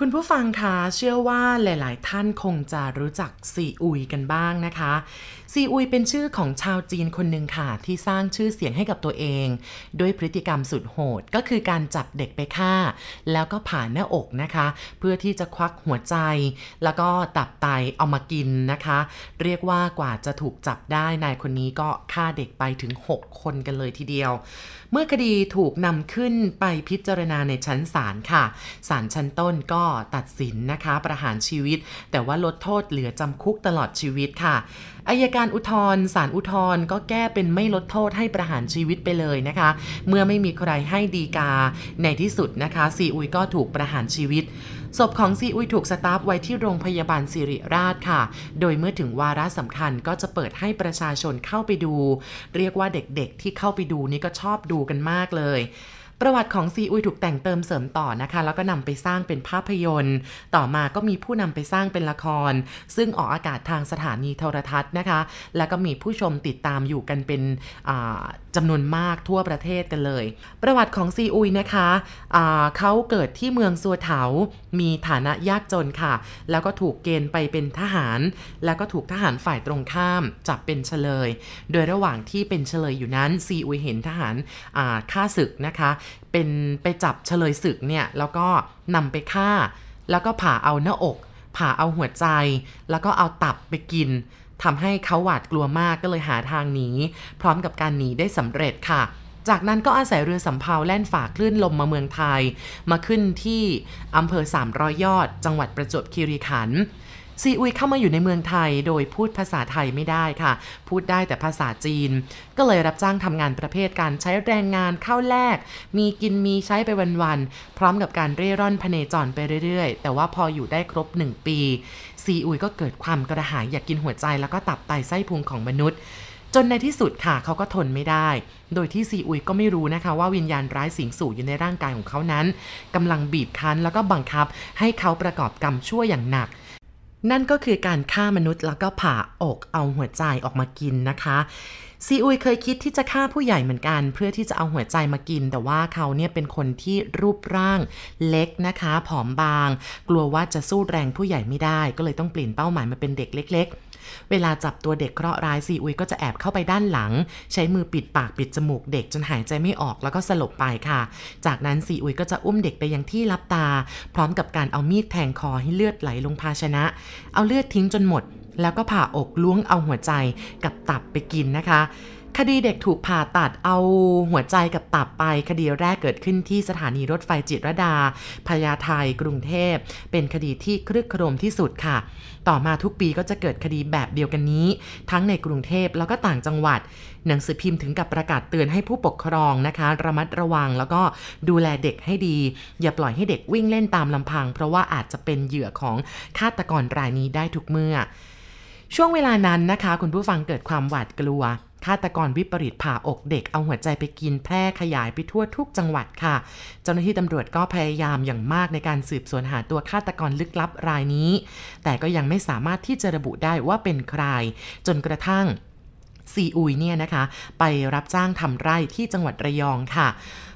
คุณผู้ฟังคะเชื่อว่าหลาย ๆ ท่านคงจะรู้จักซีอุยกันบ้างนะคะ ซีอุยเป็นชื่อของชาวจีนคนหนึ่งค่ะ ที่สร้างชื่อเสียงให้กับตัวเอง ด้วยพฤติกรรมสุดโหดก็คือการจับเด็กไปฆ่า แล้วก็ผ่าหน้าอกนะคะ เพื่อที่จะควักหัวใจ แล้วก็ตับไตเอามากินนะคะ เรียกว่ากว่าจะถูกจับได้นายคนนี้ก็ฆ่าเด็กไปถึง 6 คนกันเลยทีเดียว เมื่อคดีถูกนำขึ้นไปพิจารณาในชั้นศาลค่ะศาลชั้นต้นก็ตัดสินนะคะ ประหารชีวิต แต่ว่าลดโทษเหลือจำคุกตลอดชีวิตค่ะอายการอุทธรศาลอุทธรก็แก้เป็นไม่ลดโทษให้ประหารชีวิตไปเลยนะคะ เมื่อไม่มีใครให้ดีกา ในที่สุดนะคะ ซีอุยก็ถูกประหารชีวิตศพของซีอุยถูกสตาฟไว้ที่โรงพยาบาลสิริราชค่ะ โดยเมื่อถึงวาระสำคัญก็จะเปิดให้ประชาชนเข้าไปดู เรียกว่าเด็กๆที่เข้าไปดูนี่ก็ชอบดูกันมากเลย ประวัติของซีอุยถูกแต่งเติมเสริมต่อนะคะ แล้วก็นำไปสร้างเป็นภาพยนตร์ ต่อมาก็มีผู้นำไปสร้างเป็นละคร ซึ่งออกอากาศทางสถานีโทรทัศน์นะคะ แล้วก็มีผู้ชมติดตามอยู่กันเป็นจำนวนมากทั่วประเทศกันเลย ประวัติของซีอุยนะคะะเขาเกิดที่เมืองซัวเถา มีฐานะยากจนค่ะ แล้วก็ถูกเกณฑ์ไปเป็นทหาร แล้วก็ถูกทหารฝ่ายตรงข้ามจับเป็นเฉลย โดยระหว่างที่เป็นเฉลยอยู่นั้นซีอุยเห็นทหารฆ่าศึกนะคะเป็นไปจับเฉลยศึกเนี่ยแล้วก็นำไปฆ่า แล้วก็ผ่าเอาหน้าอก ผ่าเอาหัวใจ แล้วก็เอาตับไปกินทำให้เขาหวาดกลัวมากก็เลยหาทางหนีพร้อมกับการหนีได้สำเร็จค่ะจากนั้นก็อาศัยเรือสำเภาแล่นฝากคลื่นลมมาเมืองไทย มาขึ้นที่อำเภอ 300 ยอด จังหวัดประจวบคีรีขันธ์ ซีอุยเข้ามาอยู่ในเมืองไทยโดยพูดภาษาไทยไม่ได้ค่ะ พูดได้แต่ภาษาจีน ก็เลยรับจ้างทำงานประเภทการใช้แรงงานเข้าแลก มีกินมีใช้ไปวันๆ พร้อมกับการเร่ร่อนพเนจรไปเรื่อยๆ แต่ว่าพออยู่ได้ครบ 1 ปี ซีอุยก็เกิดความกระหายอยากกินหัวใจแล้วก็ตับไตไส้พุงของมนุษย์จนในที่สุดค่ะเขาก็ทนไม่ได้ โดยที่ซีอุยก็ไม่รู้นะคะว่าวิญญาณร้ายสิงสู่อยู่ในร่างกายของเขานั้นกำลังบีบคั้นแล้วก็บังคับให้เขาประกอบกรรมชั่วอย่างหนัก นั่นก็คือการฆ่ามนุษย์แล้วก็ผ่าอกเอาหัวใจออกมากินนะคะซีอุยเคยคิดที่จะฆ่าผู้ใหญ่เหมือนกัน เพื่อที่จะเอาหัวใจมากิน แต่ว่าเขาเนี่ยเป็นคนที่รูปร่างเล็กนะคะ ผอมบาง กลัวว่าจะสู้แรงผู้ใหญ่ไม่ได้ ก็เลยต้องเปลี่ยนเป้าหมายมาเป็นเด็กเล็กๆ เวลาจับตัวเด็กเคราะห์ร้ายซีอุยก็จะแอบเข้าไปด้านหลัง ใช้มือปิดปากปิดจมูกเด็กจนหายใจไม่ออกแล้วก็สลบไปค่ะ จากนั้นซีอุยก็จะอุ้มเด็กไปยังที่รับตา พร้อมกับการเอามีดแทงคอให้เลือดไหลลงภาชนะ เอาเลือดทิ้งจนหมด แล้วก็ผ่าอกล้วงเอาหัวใจกับตับไปกินนะคะ คดีเด็กถูกผ่าตัดเอาหัวใจกับตับไป คดีแรกเกิดขึ้นที่สถานีรถไฟจิตรดา พญาไทกรุงเทพ เป็นคดีที่ครึกโครมที่สุดค่ะ ต่อมาทุกปีก็จะเกิดคดีแบบเดียวกันนี้ ทั้งในกรุงเทพแล้วก็ต่างจังหวัด หนังสือพิมพ์ถึงกับประกาศเตือนให้ผู้ปกครองนะคะ ระมัดระวังแล้วก็ดูแลเด็กให้ดี อย่าปล่อยให้เด็กวิ่งเล่นตามลำพัง เพราะว่าอาจจะเป็นเหยื่อของฆาตกรรายนี้ได้ทุกเมื่อ ช่วงเวลานั้นนะคะ คุณผู้ฟังเกิดความหวาดกลัว ฆาตกรวิปริตผ่าอกเด็กเอาหัวใจไปกินแพร่ขยายไปทั่วทุกจังหวัดค่ะ เจ้าหน้าที่ตำรวจก็พยายามอย่างมากในการสืบสวนหาตัวฆาตกรลึกลับรายนี้ แต่ก็ยังไม่สามารถที่จะระบุได้ว่าเป็นใคร จนกระทั่งซีอุยเนี่ยนะคะ ไปรับจ้างทำไร่ที่จังหวัดระยองค่ะ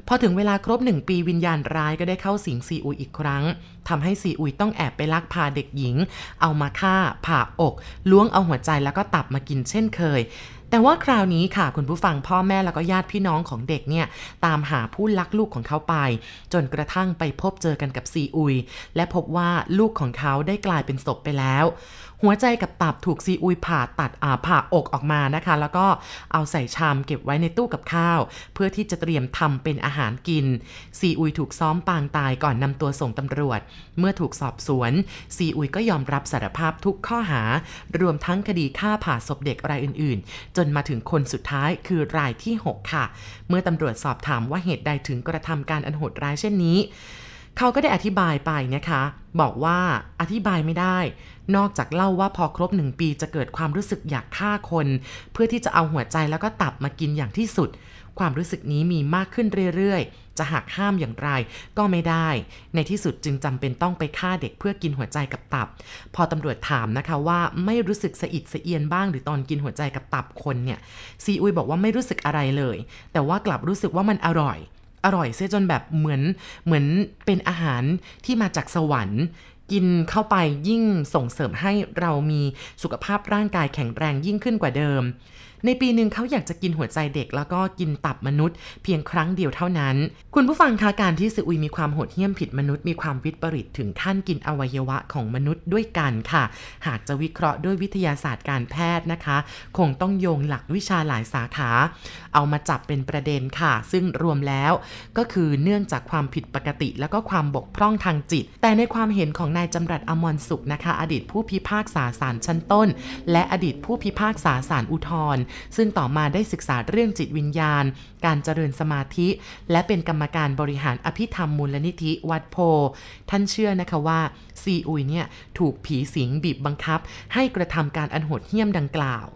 พอถึงเวลาครบหนึ่งปีวิญญาณร้ายก็ได้เข้าสิงซีอุยอีกครั้งทำให้ซีอุยต้องแอบไปลักพาเด็กหญิง เอามาฆ่าผ่าอก ล้วงเอาหัวใจแล้วก็ตับมากินเช่นเคย แต่ว่าคราวนี้ค่ะคุณผู้ฟังพ่อแม่แล้วก็ญาติพี่น้องของเด็กเนี่ยตามหาผู้ลักลูกของเขาไป จนกระทั่งไปพบเจอกันกับซีอุย และพบว่าลูกของเขาได้กลายเป็นศพไปแล้ว หัวใจกับตับถูกซีอุยผ่าตัดอาผ่าอกออกมานะคะ แล้วก็เอาใส่ชามเก็บไว้ในตู้กับข้าว เพื่อที่จะเตรียมทำเป็นอาหารกิน ซีอุยถูกซ้อมปางตายก่อนนำตัวส่งตำรวจ เมื่อถูกสอบสวน ซีอุยก็ยอมรับสารภาพทุกข้อหา รวมทั้งคดีฆ่าผ่าศพเด็กรายอื่น ๆ จนมาถึงคนสุดท้ายคือรายที่ 6 ค่ะ เมื่อตำรวจสอบถามว่าเหตุใดถึงกระทำการอันโหดร้ายเช่นนี้ เขาก็ได้อธิบายไปนะคะ บอกว่าอธิบายไม่ได้ นอกจากเล่าว่าพอครบหนึ่งปีจะเกิดความรู้สึกอยากฆ่าคน เพื่อที่จะเอาหัวใจแล้วก็ตับมากินอย่างที่สุด ความรู้สึกนี้มีมากขึ้นเรื่อยๆ จะหักห้ามอย่างไร ก็ไม่ได้ ในที่สุดจึงจำเป็นต้องไปฆ่าเด็กเพื่อกินหัวใจกับตับ พอตำรวจถามนะคะว่าไม่รู้สึกสะอิดสะเอียนบ้าง หรือตอนกินหัวใจกับตับคนเนี่ยซีอุยบอกว่าไม่รู้สึกอะไรเลย แต่ว่ากลับรู้สึกว่ามันอร่อย อร่อยเสียจนแบบเหมือนเหมือนเป็นอาหารที่มาจากสวรรค์กินเข้าไปยิ่งส่งเสริมให้เรามีสุขภาพร่างกายแข็งแรงยิ่งขึ้นกว่าเดิม ในปีหนึ่งเขาอยากจะกินหัวใจเด็กแล้วก็กินตับมนุษย์ เพียงครั้งเดียวเท่านั้น คุณผู้ฟังคะการที่ซอุยมีความโหดเหี้ยมผิดมนุษย์มีความวิปริตถึงขั้นกินอวัยวะของมนุษย์ด้วยกันค่ะ หากจะวิเคราะห์ด้วยวิทยาศาสตร์การแพทย์นะคะ คงต้องโยงหลักวิชาหลายสาขา เอามาจับเป็นประเด็นค่ะ ซึ่งรวมแล้วก็คือเนื่องจากความผิดปกติ แล้วก็ความบกพร่องทางจิต แต่ในความเห็นของนายจำรัดอมรสุขนะคะ อดีตผู้พิพากษาศาลชั้นต้น และอดีตผู้พิพากษาศาลอุทธรซึ่งต่อมาได้ศึกษาเรื่องจิตวิญญาณ การเจริญสมาธิ และเป็นกรรมการบริหารอภิธรรมมูลนิธิวัดโพ ท่านเชื่อนะคะว่าซีอุยเนี่ยถูกผีสิงบีบบังคับ ให้กระทำการอันโหดเหี้ยมดังกล่าว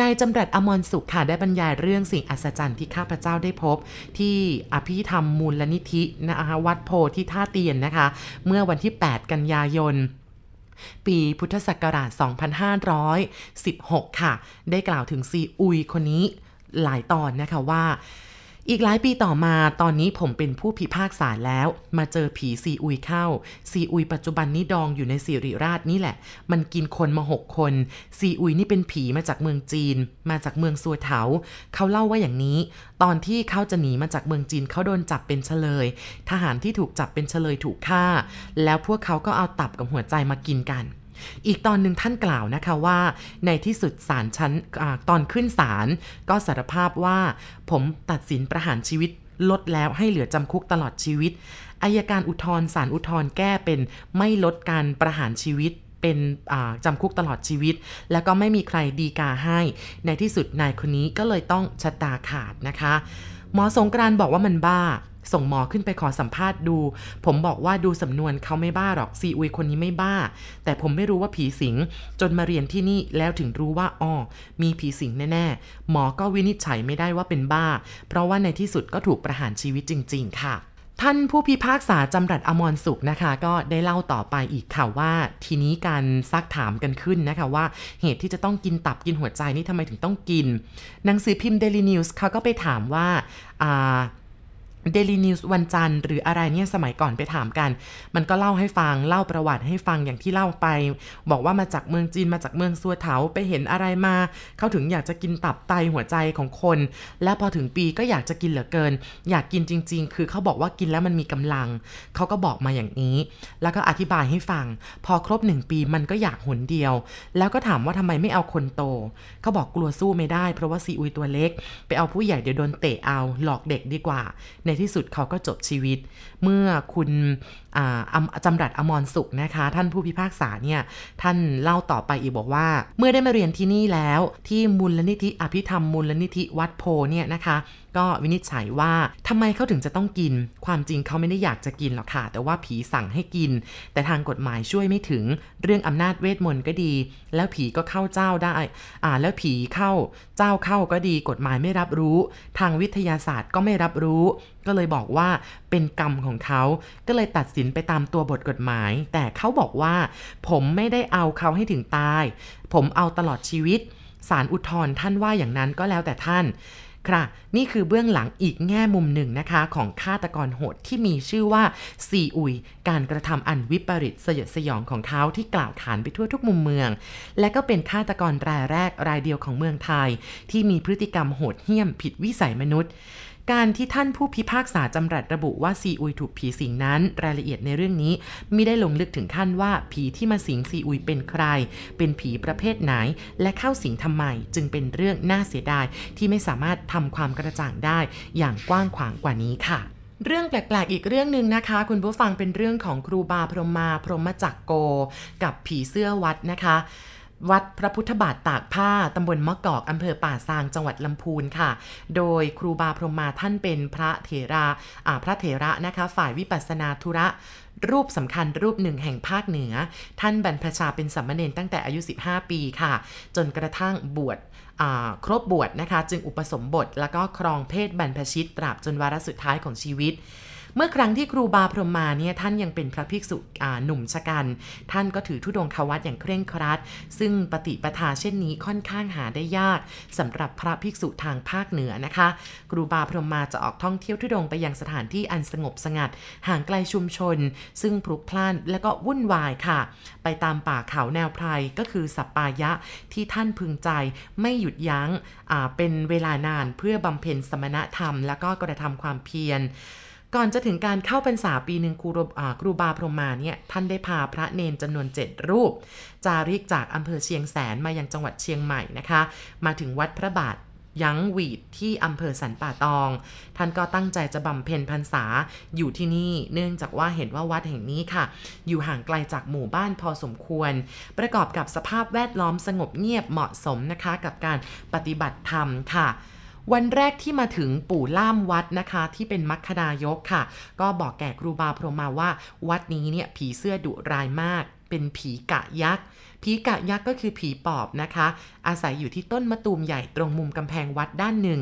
นายจำรัดอมรสุขค่ะได้บรรยายเรื่องสิ่งอัศจรรย์ที่ข้าพเจ้าได้พบ ที่อภิธรรมมูลนิธินะคะวัดโพที่ท่าเตียนนะคะ เมื่อวันที่ 8 กันยายน ปีพุทธศักราช 2516 ค่ะ ได้กล่าวถึงซีอุยคนนี้หลายตอนนะคะว่า อีกหลายปีต่อมาตอนนี้ผมเป็นผู้พิพากษาแล้ว มาเจอผีซีอุยเข้า ซีอุยปัจจุบันนี้ดองอยู่ในสิริราชนี่แหละ มันกินคนมาหกคน ซีอุยนี่เป็นผีมาจากเมืองจีน มาจากเมืองซัวเถา เขาเล่าว่าอย่างนี้ ตอนที่เขาจะหนีมาจากเมืองจีนเขาโดนจับเป็นเฉลย ทหารที่ถูกจับเป็นเฉลยถูกฆ่า แล้วพวกเขาก็เอาตับกับหัวใจมากินกัน อีกตอนหนึ่งท่านกล่าวนะคะว่า ในที่สุดศาลชั้นอตอนขึ้นศาลก็สารภาพว่า ผมตัดสินประหารชีวิตลดแล้วให้เหลือจำคุกตลอดชีวิตอายการอุทธรศาลอุทธรแก้เป็นไม่ลดการประหารชีวิตเป็นจำคุกตลอดชีวิต แล้วก็ไม่มีใครดีกาให้ ในที่สุดนายคนนี้ก็เลยต้องชะตาขาดนะคะ หมอสงกรานบอกว่ามันบ้า ส่งหมอขึ้นไปขอสัมภาษณ์ดู ผมบอกว่าดูสำนวนเขาไม่บ้าหรอกซีอุยคนนี้ไม่บ้า แต่ผมไม่รู้ว่าผีสิง จนมาเรียนที่นี่แล้วถึงรู้ว่าอ๋อมีผีสิงแน่ๆ หมอก็วินิจฉัยไม่ได้ว่าเป็นบ้า เพราะว่าในที่สุดก็ถูกประหารชีวิตจริง ๆ ค่ะท่านผู้พิพากษาจำรัดอมรสุขนะคะ ก็ได้เล่าต่อไปอีกค่ะว่าทีนี้การซักถามกันขึ้นนะคะว่าเหตุที่จะต้องกินตับกินหัวใจนี่ทำไมถึงต้องกิน หนังสือพิมพ์ Daily News เขาก็ไปถามว่าอ่า เดลี่นิวส์วันจันทร์หรืออะไรเนี่ยสมัยก่อนไปถามกัน มันก็เล่าให้ฟังเล่าประวัติให้ฟังอย่างที่เล่าไป บอกว่ามาจากเมืองจีนมาจากเมืองซัวเถาไปเห็นอะไรมา เขาถึงอยากจะกินตับไตหัวใจของคน และพอถึงปีก็อยากจะกินเหลือเกิน อยากกินจริง ๆ คือเขาบอกว่ากินแล้วมันมีกำลัง เขาก็บอกมาอย่างนี้ แล้วก็อธิบายให้ฟัง พอครบหนึ่งปีมันก็อยากหนเดียว แล้วก็ถามว่าทำไมไม่เอาคนโต เขาบอกกลัวสู้ไม่ได้เพราะว่าซีอุยตัวเล็ก ไปเอาผู้ใหญ่เดี๋ยวโดนเตะเอาหลอกเด็กดีกว่าในที่สุดเขาก็จบชีวิต เมื่อคุณจำรัดอมรสุขนะคะ ท่านผู้พิพากษาเนี่ยท่านเล่าต่อไปอีกบอกว่า เมื่อได้มาเรียนที่นี่แล้ว ที่มูลนิธิอภิธรรมมูลนิธิวัดโพเนี่ยนะคะก็วินิจฉัยว่าทำไมเขาถึงจะต้องกิน ความจริงเขาไม่ได้อยากจะกินหรอกค่ะ แต่ว่าผีสั่งให้กิน แต่ทางกฎหมายช่วยไม่ถึง เรื่องอำนาจเวทมนต์ก็ดี แล้วผีก็เข้าเจ้าได้อ่าแล้วผีเข้าเจ้าเข้าก็ดี กฎหมายไม่รับรู้ ทางวิทยาศาสตร์ก็ไม่รับรู้ ก็เลยบอกว่าเป็นกรรมของเขา ก็เลยตัดสินไปตามตัวบทกฎหมาย แต่เขาบอกว่า ผมไม่ได้เอาเขาให้ถึงตาย ผมเอาตลอดชีวิตศาลอุทธรณ์ท่านว่าอย่างนั้นก็แล้วแต่ท่าน ค่ะ นี่คือเบื้องหลังอีกแง่มุมหนึ่งนะคะ ของฆาตกรโหดที่มีชื่อว่าซีอุย การกระทำอันวิปริตสยดสยองของเขาที่กล่าวขานไปทั่วทุกมุมเมือง และก็เป็นฆาตกรรายแรกรายเดียวของเมืองไทย ที่มีพฤติกรรมโหดเหี้ยมผิดวิสัยมนุษย์ การที่ท่านผู้พิพากษาจำรัดระบุว่าซีอุยถูกผีสิงนั้น รายละเอียดในเรื่องนี้ไม่ได้ลงลึกถึงขั้นว่าผีที่มาสิงซีอุยเป็นใคร เป็นผีประเภทไหน และเข้าสิงทำไม จึงเป็นเรื่องน่าเสียดายที่ไม่สามารถทำความกระจ่างได้ อย่างกว้างขวางกว่านี้ค่ะเรื่องแปลกๆ อีกเรื่องหนึ่งนะคะ คุณผู้ฟังเป็นเรื่องของครูบาพรหมาพรหมจักโก กับผีเสื้อวัดนะคะ วัดพระพุทธบาทตากผ้าตำบลมะกอกอำเภอป่าซางจังหวัดลำพูนค่ะ โดยครูบาพรหมาท่านเป็นพระเถระาพระเถระนะคะฝ่ายวิปัสนาธุระรูปสำคัญรูปหนึ่งแห่งภาคเหนือ ท่านบรรพชาเป็นสัมมเนนตั้งแต่อายุ 15 ปีค่ะ จนกระทั่งบวชครบบวชนะคะ จึงอุปสมบทแล้วก็ครองเพศบรรพชิตตราบจนวาระสุดท้ายของชีวิต เมื่อครั้งที่ครูบาพรหมมาเนี่ยท่านยังเป็นพระภิกษุหนุ่มชะกัน ท่านก็ถือธุดงควัตอย่างเคร่งครัด ซึ่งปฏิปทาเช่นนี้ค่อนข้างหาได้ยากสำหรับพระภิกษุทางภาคเหนือนะคะ ครูบาพรหมมาจะออกท่องเที่ยวธุดงไปยังสถานที่อันสงบสงัด ห่างไกลชุมชน ซึ่งพลุกพล่านและก็วุ่นวายค่ะ ไปตามป่าเขาแนวไพรก็คือสัปปายะที่ท่านพึงใจไม่หยุดยัง้งเป็นเวลานานเพื่อบำเพ็ญสมณธรรม แล้วก็กระทำความเพียร ก่อนจะถึงการเข้าพรรษาปีหนึ่งครูครูบาพรหมาเนี่ยท่านได้พาพระเนนจำนวนเจ็ดรูป จาริกจากอำเภอเชียงแสนมายังจังหวัดเชียงใหม่นะคะ มาถึงวัดพระบาทยังหวีดที่อำเภอสันป่าตอง ท่านก็ตั้งใจจะบำเพ็ญพรรษาอยู่ที่นี่ เนื่องจากว่าเห็นว่าวัดแห่งนี้ค่ะ อยู่ห่างไกลจากหมู่บ้านพอสมควร ประกอบกับสภาพแวดล้อมสงบเงียบเหมาะสมนะคะ กับการปฏิบัติธรรมค่ะ วันแรกที่มาถึงปู่ล่ามวัดนะคะ ที่เป็นมัคคดายกค่ะ ก็บอกแก่ครูบาพรหมาว่า วัดนี้เนี่ยผีเสื้อดุร้ายมาก เป็นผีกะยักษ์ผีกะยักษ์ก็คือผีปอบนะคะ อาศัยอยู่ที่ต้นมะตูมใหญ่ตรงมุมกำแพงวัดด้านหนึ่ง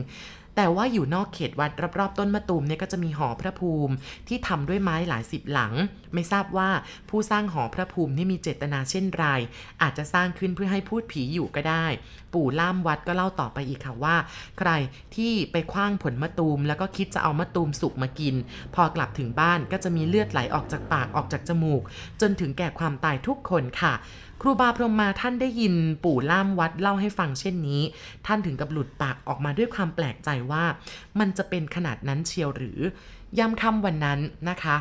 แต่ว่าอยู่นอกเขตวัดรอบๆต้นมะตูมเนี่ยก็จะมีหอพระภูมิที่ทำด้วยไม้หลายสิบหลัง ไม่ทราบว่าผู้สร้างหอพระภูมินี่มีเจตนาเช่นไร อาจจะสร้างขึ้นเพื่อให้พูดผีอยู่ก็ได้ ปู่ล่ามวัดก็เล่าต่อไปอีกค่ะว่า ใครที่ไปคว้างผลมะตูม แล้วก็คิดจะเอามะตูมสุกมากิน พอกลับถึงบ้านก็จะมีเลือดไหลออกจากปากออกจากจมูก จนถึงแก่ความตายทุกคนค่ะ ครูบาพรหมมาท่านได้ยินปู่ล่ามวัดเล่าให้ฟังเช่นนี้ ท่านถึงกับหลุดปากออกมาด้วยความแปลกใจว่า มันจะเป็นขนาดนั้นเชียวหรือย้ำคำวันนั้นนะคะ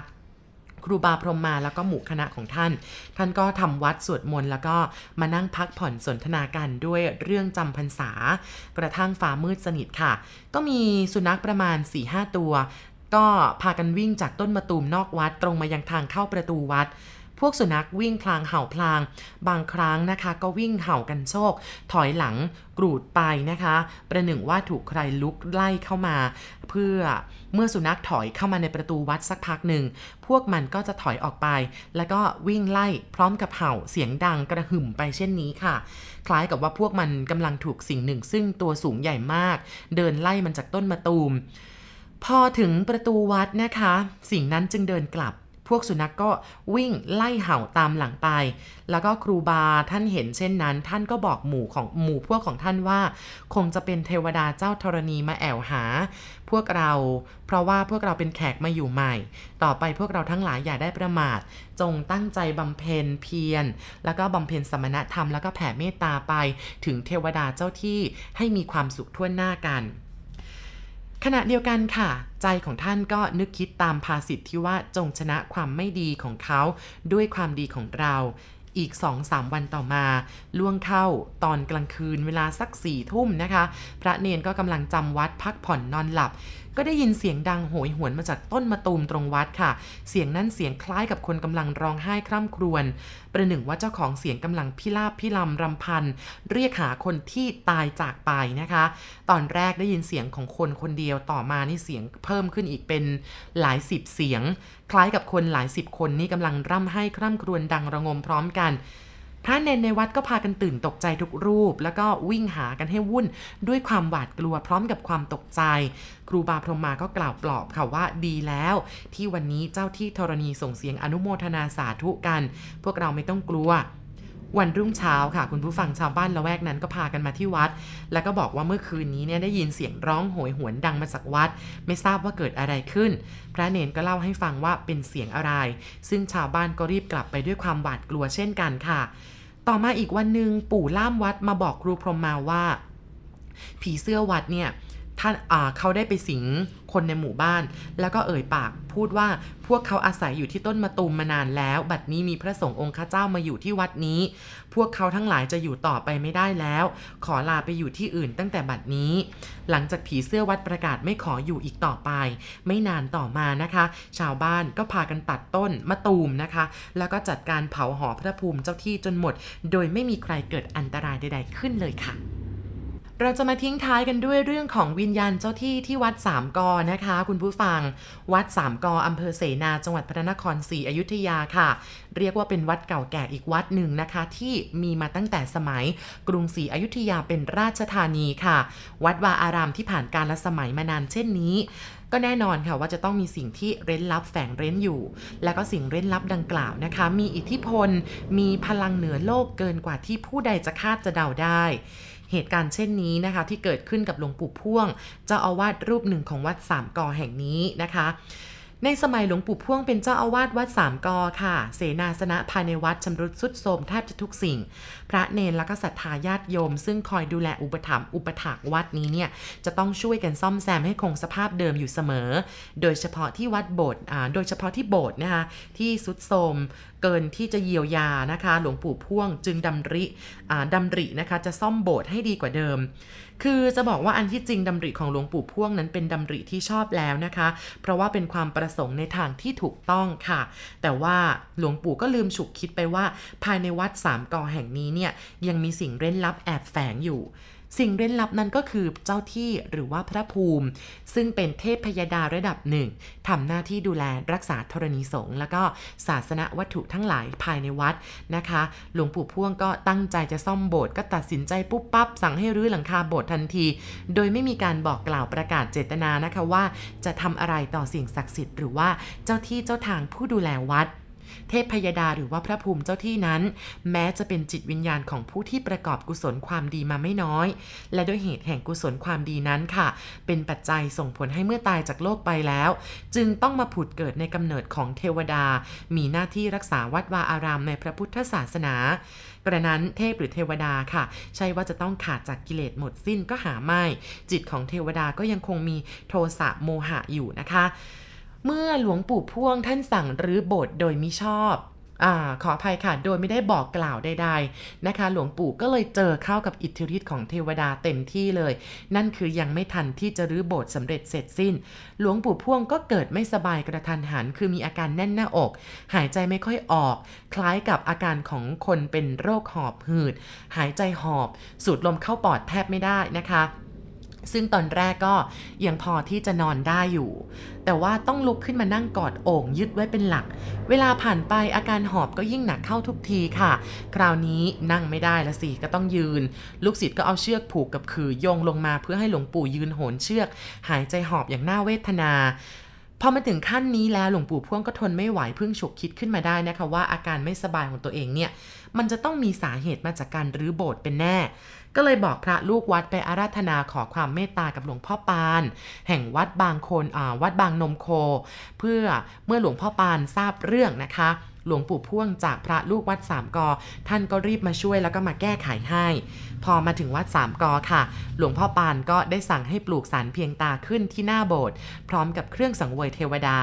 ครูบาพรหมมาแล้วก็หมู่คณะของท่าน ท่านก็ทำวัดสวดมนต์แล้วก็มานั่งพักผ่อนสนทนากันด้วยเรื่องจำพรรษา กระทั่งฟ้ามืดสนิทค่ะ ก็มีสุนัขประมาณ4-5ตัว ก็พากันวิ่งจากต้นมะตูมนอกวัดตรงมายังทางเข้าประตูวัด พวกสุนัขวิ่งพลางเห่าพลาง บางครั้งนะคะ ก็วิ่งเห่ากันโชค ถอยหลังกรูดไปนะคะ ประหนึ่งว่าถูกใครลุกไล่เข้ามา เพื่อเมื่อสุนัขถอยเข้ามาในประตูวัดสักพักหนึ่ง พวกมันก็จะถอยออกไป แล้วก็วิ่งไล่พร้อมกับเห่าเสียงดังกระหึ่มไปเช่นนี้ค่ะ คล้ายกับว่าพวกมันกำลังถูกสิ่งหนึ่ง ซึ่งตัวสูงใหญ่มาก เดินไล่มันจากต้นมะตูม พอถึงประตูวัดนะคะ สิ่งนั้นจึงเดินกลับ พวกสุนัขกก็วิ่งไล่เห่าตามหลังไป แล้วก็ครูบาท่านเห็นเช่นนั้น ท่านก็บอกหมู่ของหมู่พวกของท่านว่า คงจะเป็นเทวดาเจ้าธรณีมาแอวหา พวกเรา เพราะว่าพวกเราเป็นแขกมาอยู่ใหม่ ต่อไปพวกเราทั้งหลายอย่าได้ประมาท จงตั้งใจบำเพ็ญเพียร แล้วก็บำเพ็ญสมณธรรมแล้วก็แผ่เมตตาไป ถึงเทวดาเจ้าที่ให้มีความสุขทั่วหน้ากัน ขณะเดียวกันค่ะ ใจของท่านก็นึกคิดตามภาษิตที่ว่าจงชนะความไม่ดีของเขาด้วยความดีของเรา อีก2สวันต่อมา ล่วงเข้าตอนกลางคืนเวลาสักสี่ทุ่มนะคะ พระเนนก็กำลังจำวัดพักผ่อนนอนหลับ ก็ได้ยินเสียงดังโหยหวนมาจากต้นมะตูมตรงวัดค่ะ เสียงนั้นเสียงคล้ายกับคนกำลังร้องไห้คร่ำครวญ ประหนึ่งว่าเจ้าของเสียงกำลังพิลาบพิลำรำพัน เรียกหาคนที่ตายจากไปนะคะ ตอนแรกได้ยินเสียงของคนคนเดียวต่อมานี่เสียงเพิ่มขึ้นอีกเป็นหลายสิบเสียง คล้ายกับคนหลายสิบคนนี่กำลังร่ำไห้คร่ำครวญดังระงมพร้อมกัน พระเนนในวัดก็พากันตื่นตกใจทุกรูป แล้วก็วิ่งหากันให้วุ่นด้วยความหวาดกลัวพร้อมกับความตกใจ ครูบาพรหมาก็กล่าวปลอบค่ะว่าดีแล้ว ที่วันนี้เจ้าที่ธรณีส่งเสียงอนุโมทนาสาธุกัน พวกเราไม่ต้องกลัววันรุ่งเช้าค่ะ คุณผู้ฟังชาวบ้านละแวกนั้นก็พากันมาที่วัด แล้วก็บอกว่าเมื่อคืนนี้เนี่ยได้ยินเสียงร้องโหยหวนดังมาจากวัด ไม่ทราบว่าเกิดอะไรขึ้น พระเนนก็เล่าให้ฟังว่าเป็นเสียงอะไร ซึ่งชาวบ้านก็รีบกลับไปด้วยความหวาดกลัวเช่นกันค่ะ ต่อมาอีกวันหนึ่งปู่ล่ามวัดมาบอกครูพรหมมาว่า ผีเสื้อวัดเนี่ย ท่านเขาได้ไปสิงคนในหมู่บ้าน แล้วก็เอ่ยปากพูดว่าพวกเขาอาศัยอยู่ที่ต้นมะตูมมานานแล้ว บัดนี้มีพระสงฆ์องค์ข้าเจ้ามาอยู่ที่วัดนี้ พวกเขาทั้งหลายจะอยู่ต่อไปไม่ได้แล้ว ขอลาไปอยู่ที่อื่นตั้งแต่บัดนี้ หลังจากผีเสื้อวัดประกาศไม่ขออยู่อีกต่อไป ไม่นานต่อมานะคะ ชาวบ้านก็พากันตัดต้นมะตูมนะคะ แล้วก็จัดการเผาหอพระภูมิเจ้าที่จนหมด โดยไม่มีใครเกิดอันตรายใด ๆ ขึ้นเลยค่ะ เราจะมาทิ้งท้ายกันด้วยเรื่องของวิญญาณเจ้าที่ที่วัดสามกอนะคะ คุณผู้ฟัง วัดสามกออำเภอเสนาจังหวัดพระนครศรีอยุธยาค่ะ เรียกว่าเป็นวัดเก่าแก่อีกวัดหนึ่งนะคะ ที่มีมาตั้งแต่สมัยกรุงศรีอยุธยาเป็นราชธานีค่ะ วัดวาอารามที่ผ่านการละสมัยมานานเช่นนี้ก็แน่นอนค่ะว่าจะต้องมีสิ่งที่เร้นลับแฝงเร้นอยู่ และก็สิ่งเร้นลับดังกล่าวนะคะ มีอิทธิพล มีพลังเหนือโลกเกินกว่าที่ผู้ใดจะคาดจะเดาได้ เหตุการณ์เช่นนี้นะคะ ที่เกิดขึ้นกับหลวงปู่พ่วง เจ้าอาวาสรูปหนึ่งของวัดสามกอแห่งนี้นะคะ ในสมัยหลวงปู่พ่วงเป็นเจ้าอาวาสวัดสามกอค่ะ เสนาสนะภายในวัดชำรุดสุดโทรมแทบจะทุกสิ่ง พระเนรและก็ศรัทธาญาติโยม ซึ่งคอยดูแลอุปถัมภ์อุปถากวัดนี้เนี่ยจะต้องช่วยกันซ่อมแซมให้คงสภาพเดิมอยู่เสมอ โดยเฉพาะที่วัดโบสถ์โดยเฉพาะที่โบสถ์นะคะที่สุดโทรมเกินที่จะเยียวยานะคะ หลวงปู่พ่วงจึงดำริดำรินะคะจะซ่อมโบสถ์ให้ดีกว่าเดิม คือจะบอกว่าอันที่จริงดำริของหลวงปู่พ่วงนั้นเป็นดำริที่ชอบแล้วนะคะ เพราะว่าเป็นความประสงค์ในทางที่ถูกต้องค่ะ แต่ว่าหลวงปู่ก็ลืมฉุกคิดไปว่า ภายในวัดสามกอแห่งนี้เนี่ยยังมีสิ่งเร้นลับแอบแฝงอยู่ สิ่งเร้นลับนั้นก็คือเจ้าที่หรือว่าพระภูมิ ซึ่งเป็นเทพพยาดาระดับหนึ่งทำหน้าที่ดูแลรักษาธรณีสงฆ์แล้วก็ศาสนวัตถุทั้งหลายภายในวัดนะคะ หลวงปู่พ่วงก็ตั้งใจจะซ่อมโบสถ์ก็ตัดสินใจปุ๊บปั๊บสั่งให้รื้อหลังคาโบสถ์ทันที โดยไม่มีการบอกกล่าวประกาศเจตนานะคะว่า จะทำอะไรต่อสิ่งศักดิ์สิทธิ์หรือว่าเจ้าที่เจ้าทางผู้ดูแลวัด เทพพยดาหรือว่าพระภูมิเจ้าที่นั้น แม้จะเป็นจิตวิญญาณของผู้ที่ประกอบกุศลความดีมาไม่น้อย และด้วยเหตุแห่งกุศลความดีนั้นค่ะ เป็นปัจจัยส่งผลให้เมื่อตายจากโลกไปแล้ว จึงต้องมาผุดเกิดในกำเนิดของเทวดา มีหน้าที่รักษาวัดวาอารามในพระพุทธศาสนากระนั้นเทพหรือเทวดาค่ะ ใช่ว่าจะต้องขาดจากกิเลสหมดสิ้นก็หาไม่ จิตของเทวดาก็ยังคงมีโทสะโมหะอยู่นะคะ เมื่อหลวงปู่พ่วงท่านสั่งรื้อโบสถ์โดยมิชอบอ่าขออภัยค่ะ โดยไม่ได้บอกกล่าวใดๆนะคะ หลวงปู่ก็เลยเจอเข้ากับอิทธิฤทธิ์ของเทวดาเต็มที่เลย นั่นคือยังไม่ทันที่จะรื้อโบสถ์สำเร็จเสร็จสิ้น หลวงปู่พ่วงก็เกิดไม่สบายกระทันหัน คือมีอาการแน่นหน้าอก หายใจไม่ค่อยออก คล้ายกับอาการของคนเป็นโรคหอบหืด หายใจหอบ สูดลมเข้าปอดแทบไม่ได้นะคะ ซึ่งตอนแรกก็ยังพอที่จะนอนได้อยู่ แต่ว่าต้องลุกขึ้นมานั่งกอดโอ่งยึดไว้เป็นหลัก เวลาผ่านไปอาการหอบก็ยิ่งหนักเข้าทุกทีค่ะ คราวนี้นั่งไม่ได้ละสิก็ต้องยืน ลูกศิษย์ก็เอาเชือกผูกกับขือโยงลงมาเพื่อให้หลวงปู่ยืนโหนเชือก หายใจหอบอย่างน่าเวทนาพอมาถึงขั้นนี้แล้วหลวงปู่พ่วงก็ทนไม่ไหวเพิ่งฉุกคิดขึ้นมาได้นะคะว่าอาการไม่สบายของตัวเองเนี่ย มันจะต้องมีสาเหตุมาจากการรื้อโบสถ์เป็นแน่ ก็เลยบอกพระลูกวัดไปอาราธนาขอความเมตตากับหลวงพ่อปาน แห่งวัดบางโคนวัดบางนมโค เพื่อเมื่อหลวงพ่อปานทราบเรื่องนะคะหลวงปู่พ่วงจากพระลูกวัดสามกอ ท่านก็รีบมาช่วยแล้วก็มาแก้ไขให้พอมาถึงวัดสามกอค่ะ หลวงพ่อปานก็ได้สั่งให้ปลูกสารเพียงตาขึ้นที่หน้าโบสถ์พร้อมกับเครื่องสังเวยเทวดา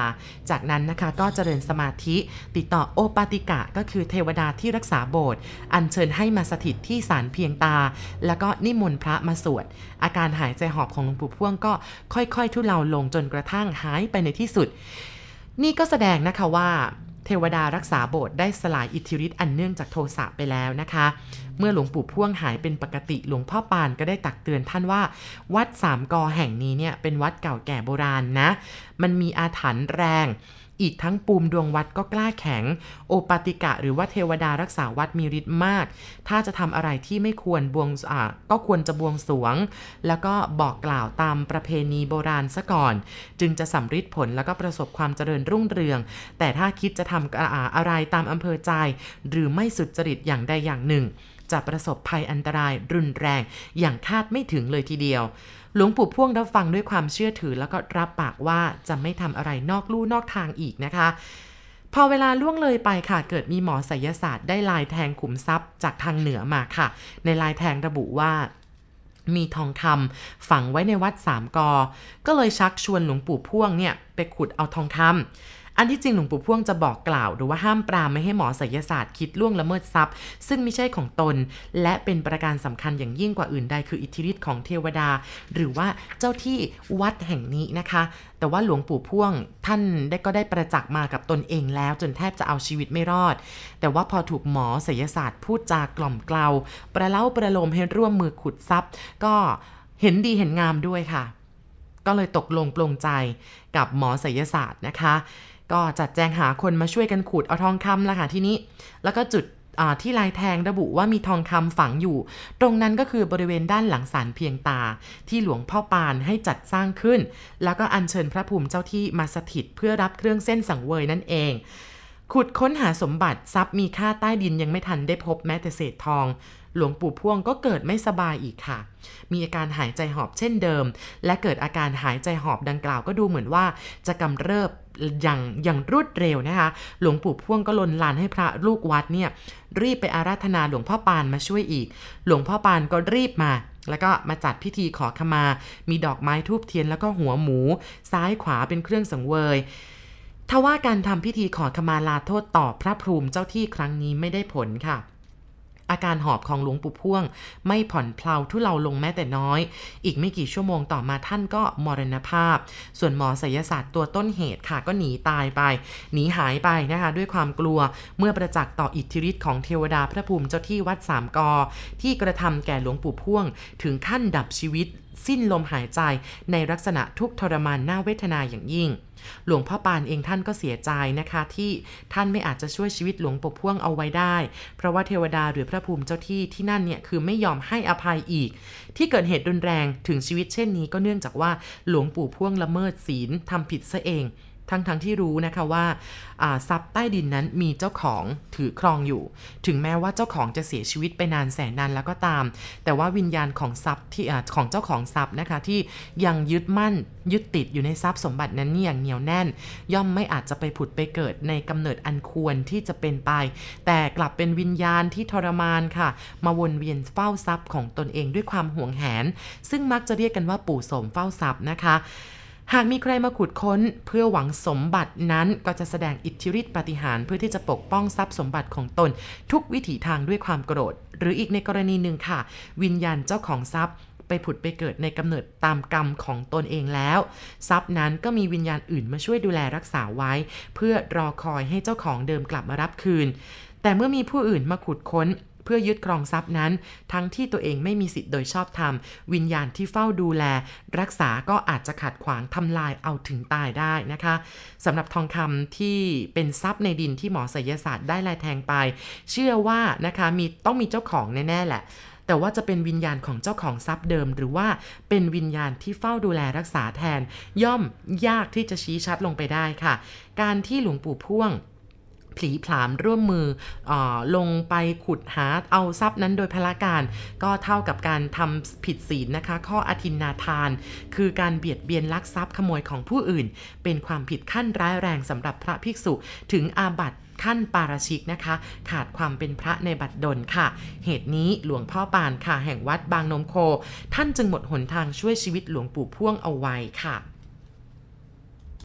จากนั้นนะคะก็เจริญสมาธิติดต่อโอปาติกะก็คือเทวดาที่รักษาโบสถ์อัญเชิญให้มาสถิตที่สารเพียงตา แล้วก็นิมนต์พระมาสวด อาการหายใจหอบของหลวงปู่พ่วงก็ค่อยๆ ทุเลาลงจนกระทั่งหายไปในที่สุด นี่ก็แสดงนะคะว่า เทวดารักษาโบสถ์ได้สลายอิทธิฤทธิ์อันเนื่องจากโทสะไปแล้วนะคะ เมื่อหลวงปู่พ่วงหายเป็นปกติหลวงพ่อปานก็ได้ตักเตือนท่านว่า วัดสามกอแห่งนี้เนี่ยเป็นวัดเก่าแก่โบราณนะ มันมีอาถรรพ์แรง อีกทั้งปูมดวงวัดก็กล้าแข็ง โอปติกะหรือว่าเทวดารักษาวัดมีฤทธิ์มาก ถ้าจะทำอะไรที่ไม่ควรบวงอ่าก็ควรจะบวงสวง แล้วก็บอกกล่าวตามประเพณีโบราณซะก่อน จึงจะสำฤทธิ์ผลแล้วก็ประสบความเจริญรุ่งเรือง แต่ถ้าคิดจะทำอะไรตามอำเภอใจ หรือไม่สุดจริตอย่างใดอย่างหนึ่ง จะประสบภัยอันตรายรุนแรง อย่างคาดไม่ถึงเลยทีเดียว หลวงปู่พ่วงรับฟังด้วยความเชื่อถือ แล้วก็รับปากว่าจะไม่ทำอะไรนอกลู่นอกทางอีกนะคะพอเวลาล่วงเลยไปค่ะ เกิดมีหมอไสยศาสตร์ได้ลายแทงขุมทรัพย์จากทางเหนือมาค่ะ ในลายแทงระบุว่ามีทองคำฝังไว้ในวัดสามกอ ก็เลยชักชวนหลวงปู่พ่วงเนี่ยไปขุดเอาทองคำ อันที่จริงหลวงปู่พ่วงจะบอกกล่าว หรือว่าห้ามปรามไม่ให้หมอศิลศาสตร์คิดล่วงละเมิดทรัพย์ ซึ่งไม่ใช่ของตน และเป็นประการสำคัญอย่างยิ่งกว่าอื่นใดคืออิทธิฤทธิ์ของเทวดา หรือว่าเจ้าที่วัดแห่งนี้นะคะ แต่ว่าหลวงปู่พ่วงท่านได้ก็ได้ประจักษ์มากับตนเองแล้ว จนแทบจะเอาชีวิตไม่รอด แต่ว่าพอถูกหมอศิลศาสตร์พูดจากล่อมเกลาประเล่าประโลมให้ร่วมมือขุดทรัพย์ ก็เห็นดีเห็นงามด้วยค่ะ ก็เลยตกลงปลงใจกับหมอศิลศาสตร์นะคะ ก็จัดแจงหาคนมาช่วยกันขุดเอาทองคำละค่ะที่นี้ แล้วก็จุดที่ลายแทงระบุว่ามีทองคำฝังอยู่ ตรงนั้นก็คือบริเวณด้านหลังศาลเพียงตา ที่หลวงพ่อปานให้จัดสร้างขึ้น แล้วก็อัญเชิญพระภูมิเจ้าที่มาสถิตเพื่อรับเครื่องเส้นสังเวยนั่นเอง ขุดค้นหาสมบัติทรัพย์มีค่าใต้ดินยังไม่ทันได้พบแม้แต่เศษทอง หลวงปู่พ่วงก็เกิดไม่สบายอีกค่ะ มีอาการหายใจหอบเช่นเดิม และเกิดอาการหายใจหอบดังกล่าวก็ดูเหมือนว่าจะกำเริบอย่างอย่างรวดเร็วนะคะ หลวงปู่พ่วงก็ลนลานให้พระลูกวัดเนี่ยรีบไปอาราธนาหลวงพ่อปานมาช่วยอีก หลวงพ่อปานก็รีบมา แล้วก็มาจัดพิธีขอขมา มีดอกไม้ทูบเทียนแล้วก็หัวหมู ซ้ายขวาเป็นเครื่องสังเวยทว่าการทำพิธีขอขมาลาโทษต่อพระพรหมเจ้าที่ครั้งนี้ไม่ได้ผลค่ะ อาการหอบของหลวงปู่พ่วง ไม่ผ่อนเพลาทุเลาลงแม้แต่น้อย อีกไม่กี่ชั่วโมงต่อมาท่านก็มรณภาพ ส่วนหมอศัยศาสตร์ตัวต้นเหตุค่ะก็หนีตายไป หนีหายไปนะคะ ด้วยความกลัวเมื่อประจักษ์ต่ออิทธิฤทธิ์ของเทวดาพระภูมิเจ้าที่วัดสามกอ ที่กระทำแก่หลวงปู่พ่วง ถึงขั้นดับชีวิต สิ้นลมหายใจในลักษณะทุกทรมานน่าเวทนาอย่างยิ่ง หลวงพ่อปานเองท่านก็เสียใจนะคะ ที่ท่านไม่อาจจะช่วยชีวิตหลวงปู่พ่วงเอาไว้ได้ เพราะว่าเทวดาหรือพระภูมิเจ้าที่ที่นั่นเนี่ยคือไม่ยอมให้อภัยอีก ที่เกิดเหตุรุนแรงถึงชีวิตเช่นนี้ก็เนื่องจากว่าหลวงปู่พ่วงละเมิดศีลทำผิดซะเอง ทั้งๆทที่รู้นะคะว่าทรัพย์ใต้ดินนั้นมีเจ้าของถือครองอยู่ ถึงแม้ว่าเจ้าของจะเสียชีวิตไปนานแสนนานแล้วก็ตาม แต่ว่าวิญญาณของทรัพย์ที่ของเจ้าของทรัพย์นะคะที่ยังยึดมั่นยึดติดอยู่ในทรัพย์สมบัตินั้นอย่างเหนียวแน่น ย่อมไม่อาจจะไปผุดไปเกิดในกำเนิดอันควรที่จะเป็นไป แต่กลับเป็นวิญญาณที่ทรมานค่ะ มาวนเวียนเฝ้าทรัพย์ของตนเองด้วยความห่วงแหน ซึ่งมักจะเรียกกันว่าปู่สมเฝ้าทรัพย์นะคะ หากมีใครมาขุดค้นเพื่อหวังสมบัตินั้นก็จะแสดงอิทธิฤทธิปฏิหารเพื่อที่จะปกป้องทรัพย์สมบัติของตน ทุกวิถีทางด้วยความโกรธ หรืออีกในกรณีหนึ่งค่ะ วิญญาณเจ้าของทรัพย์ไปผุดไปเกิดในกำเนิดตามกรรมของตนเองแล้ว ทรัพย์นั้นก็มีวิญญาณอื่นมาช่วยดูแลรักษาไว้ เพื่อรอคอยให้เจ้าของเดิมกลับมารับคืน แต่เมื่อมีผู้อื่นมาขุดค้น เพื่อยึดครองทรัพย์นั้น ทั้งที่ตัวเองไม่มีสิทธิ์โดยชอบธรรม วิญญาณที่เฝ้าดูแล รักษาก็อาจจะขัดขวางทำลายเอาถึงตายได้นะคะสำหรับทองคำที่เป็นทรัพย์ในดินที่หมอศิยศาสตร์ได้ลายแทงไป เชื่อว่านะคะมีต้องมีเจ้าของแน่ๆแหละแต่ว่าจะเป็นวิญญาณของเจ้าของทรัพย์เดิม หรือว่าเป็นวิญญาณที่เฝ้าดูแลรักษาแทน ย่อมยากที่จะชี้ชัดลงไปได้ค่ะ การที่หลวงปู่พ่วง ผลีผลามร่วมมืออลงไปขุดหาเอาทรัพย์นั้นโดยพละการ ก็เท่ากับการทำผิดศีลนะคะ ข้ออธินนาทาน คือการเบียดเบียนลักทรัพย์ขโมยของผู้อื่น เป็นความผิดขั้นร้ายแรงสำหรับพระภิกษุถึงอาบัติขั้นปาราชิกนะคะ ขาดความเป็นพระในบัดดลค่ะ เหตุนี้หลวงพ่อปานค่ะ แห่งวัดบางนมโค ท่านจึงหมดหนทางช่วยชีวิตหลวงปู่พ่วงเอาไว้ค่ะ